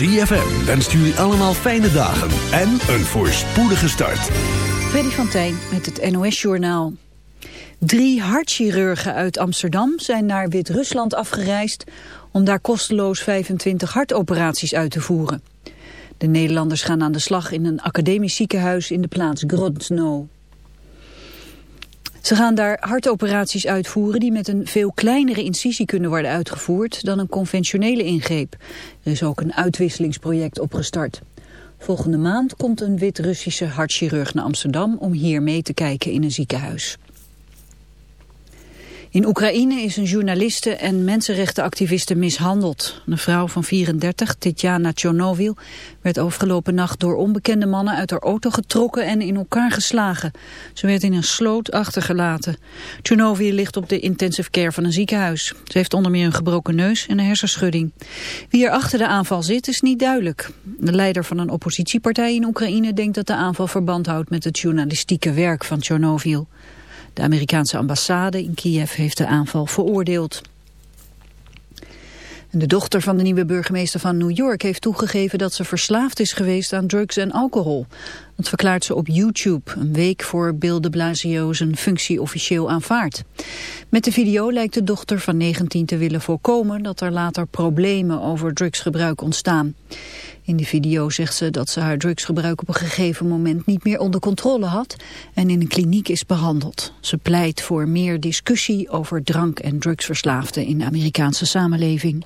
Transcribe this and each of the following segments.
ZFM wenst jullie allemaal fijne dagen en een voorspoedige start. Freddy van Tijn met het NOS-journaal. Drie hartchirurgen uit Amsterdam zijn naar Wit-Rusland afgereisd... om daar kosteloos 25 hartoperaties uit te voeren. De Nederlanders gaan aan de slag in een academisch ziekenhuis in de plaats Grodno. Ze gaan daar hartoperaties uitvoeren die met een veel kleinere incisie kunnen worden uitgevoerd dan een conventionele ingreep. Er is ook een uitwisselingsproject opgestart. Volgende maand komt een Wit-Russische hartchirurg naar Amsterdam om hier mee te kijken in een ziekenhuis. In Oekraïne is een journaliste en mensenrechtenactiviste mishandeld. Een vrouw van 34, Tetjana Tjonovil, werd afgelopen nacht door onbekende mannen uit haar auto getrokken en in elkaar geslagen. Ze werd in een sloot achtergelaten. Tjonovil ligt op de intensive care van een ziekenhuis. Ze heeft onder meer een gebroken neus en een hersenschudding. Wie er achter de aanval zit is niet duidelijk. De leider van een oppositiepartij in Oekraïne denkt dat de aanval verband houdt met het journalistieke werk van Tjonovil. De Amerikaanse ambassade in Kiev heeft de aanval veroordeeld. De dochter van de nieuwe burgemeester van New York heeft toegegeven dat ze verslaafd is geweest aan drugs en alcohol. Dat verklaart ze op YouTube, een week voor Bill de Blasio zijn functie officieel aanvaardt. Met de video lijkt de dochter van 19 te willen voorkomen dat er later problemen over drugsgebruik ontstaan. In de video zegt ze dat ze haar drugsgebruik op een gegeven moment niet meer onder controle had en in een kliniek is behandeld. Ze pleit voor meer discussie over drank- en drugsverslaafden in de Amerikaanse samenleving.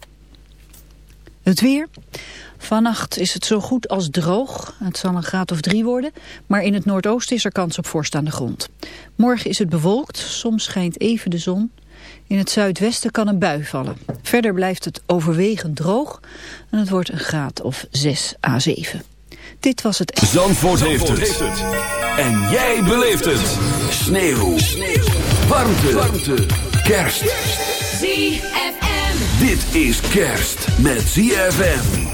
Het weer. Vannacht is het zo goed als droog. Het zal een graad of drie worden. Maar in het noordoosten is er kans op vorst aan de grond. Morgen is het bewolkt. Soms schijnt even de zon. In het zuidwesten kan een bui vallen. Verder blijft het overwegend droog. En het wordt een graad of 6 à 7. Dit was het... Zandvoort, heeft, het. En jij beleeft het. Sneeuw. Sneeuw. Warmte. Warmte. Kerst. ZFM. Dit is kerst met ZFM.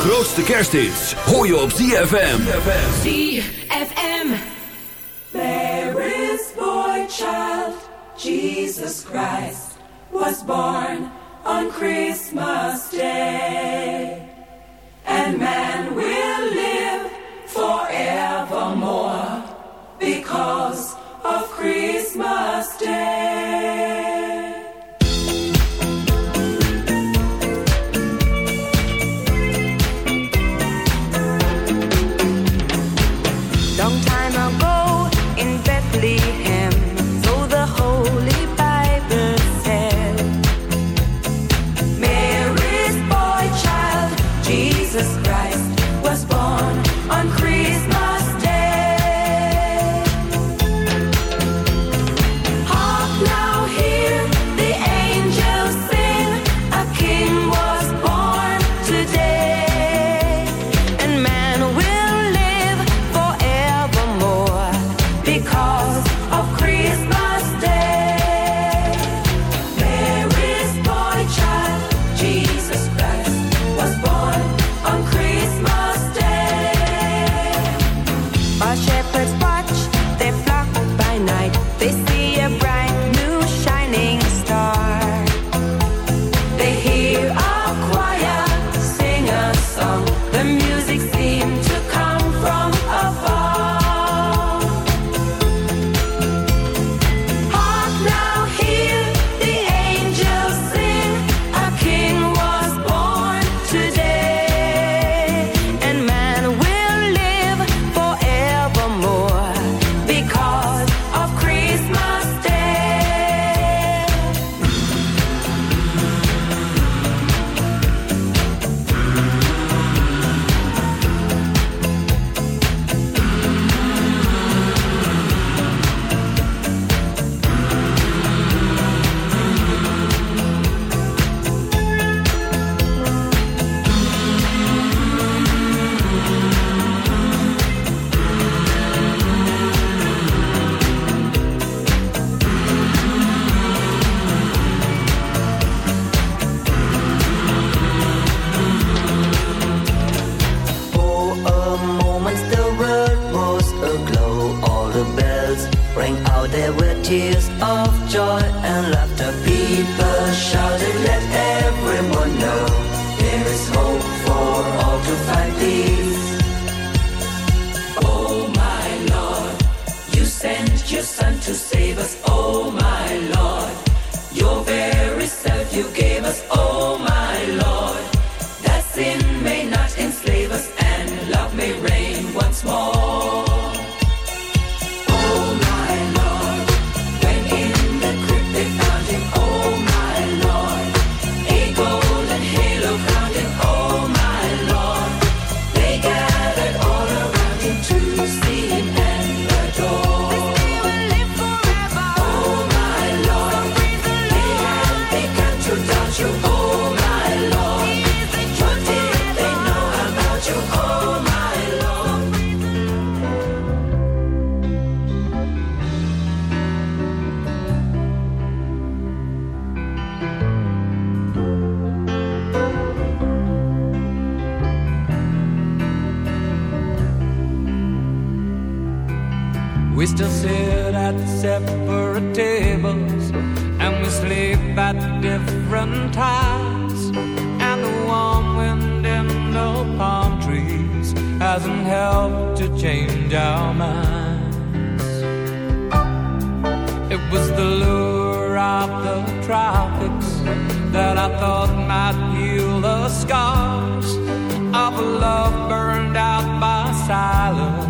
grootste kersthits hoor je op ZFM. ZFM. Mary's boy child, Jesus Christ, was born on Christmas Day. And man will live forevermore because of Christmas Day. We still sit at separate tables and we sleep at different times. And the warm wind in the palm trees hasn't helped to change our minds. It was the lure of the tropics that I thought might heal the scars of a love burned out by silence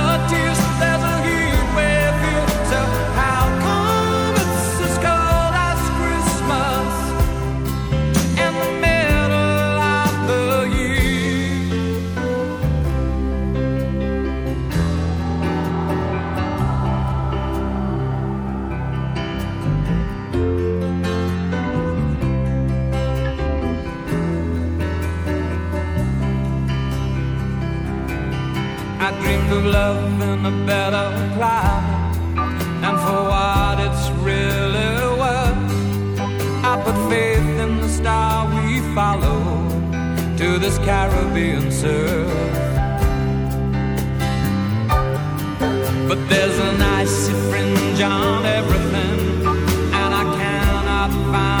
in a better climate, and for what it's really worth, I put faith in the star we follow to this Caribbean surf. But there's an icy fringe on everything, and I cannot find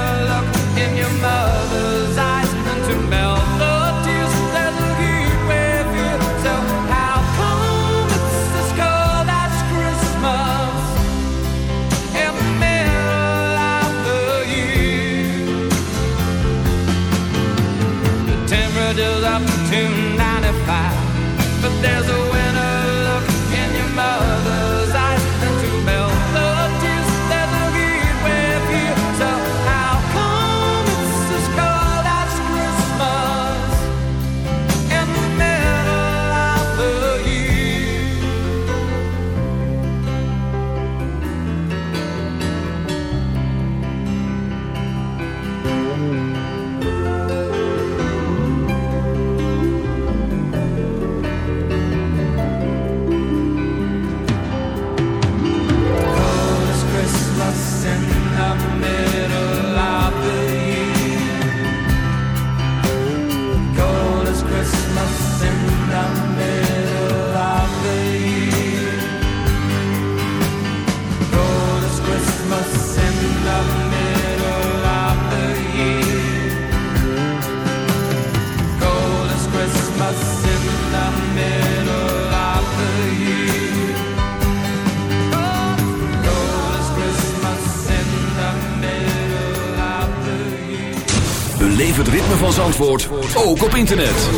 het ritme van Zandvoort, ook op internet.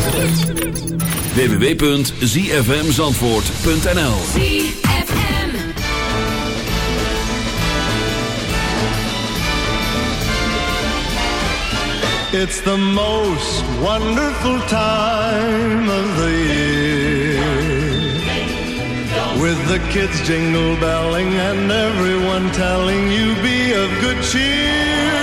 www.zfmzandvoort.nl ZFM. It's the most wonderful time of the year. With the kids jingle belling and everyone telling you be of good cheer.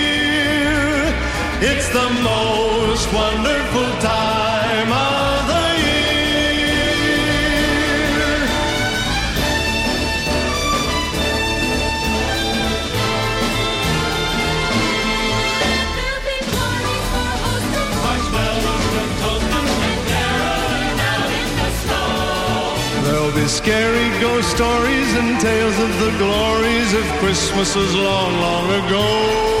It's the most wonderful time of the year. There'll be parties for and out in the snow. There'll be scary ghost stories and tales of the glories of Christmases long, long ago.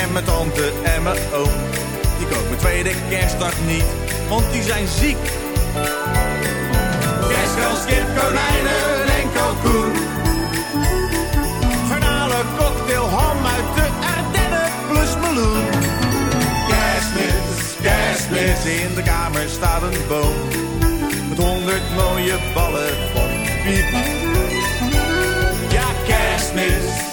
en mijn tante en mijn oom. Die komen mijn tweede kerstdag niet, want die zijn ziek. Kerstkans, kip, konijnen en kalkoen. Garnalen, cocktail, ham uit de Ardennen plus meloen. Kerstmis, kerstmis. In de kamer staat een boom. Met honderd mooie ballen van piep. Ja, kerstmis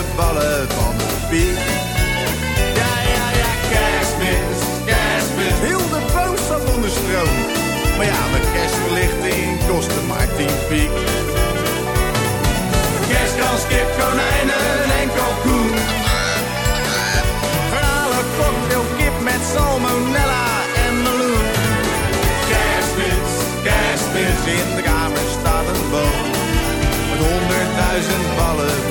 Mooie ballen van de piek. Ja, ja, ja, kerstmis, kerstmis, heel de boom staat onder stroom. Maar ja, met kerstverlichting kost het maar tien piek. Kerstkans, kip, konijnen en kalkoen. Verhalen, cocktail, kip met salmonella en meloen. Kerstmis, kerstmis, in de kamer staat een boom. Met honderdduizend ballen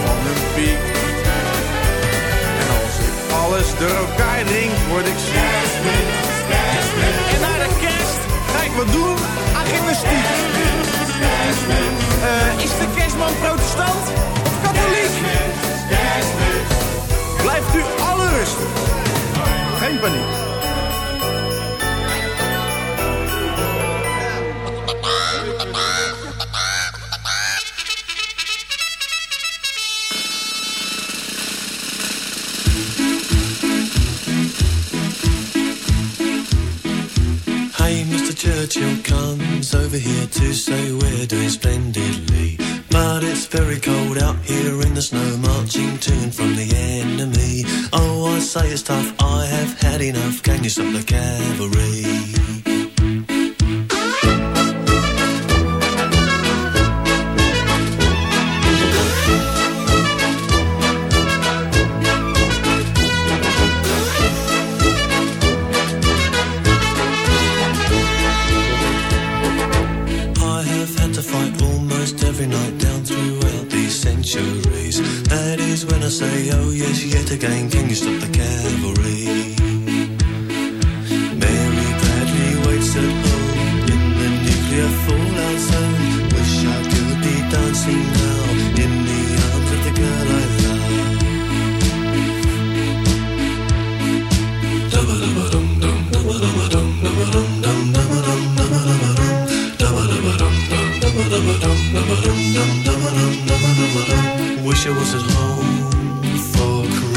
door elkaar drink, word ik. Kerstmis, kerstmis. En naar de kerst ga ik wat doen aan gymnastiek. Eh, is de kerstman protestant of katholiek? Blijft u alle rustig. Geen paniek. Churchill comes over here to say we're doing splendidly. But it's very cold out here in the snow, marching and from the enemy. Oh, I say it's tough, I have had enough. Can you stop the cavalry? Again, can you stop the cavalry? Mary Bradley waits at home in the nuclear fallout zone. Wish I could be dancing now in the arms of the girl I love. Dum-ba-dum-ba-dum-dum, dum-ba-dum-ba-dum, dum-ba-dum-dum, dum-ba-dum, dum-ba-dum-ba-dum. Wish I was at home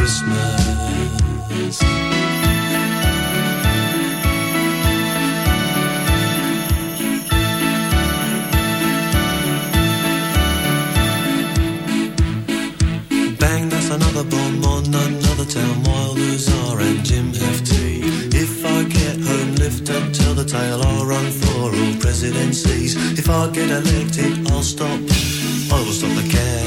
Christmas. Bang, that's another bomb on another town. Wilders are and Jim Hefty. If I get home, lift up, tell the tale. I'll run for all presidencies. If I get elected, I'll stop. I will stop the cavalry.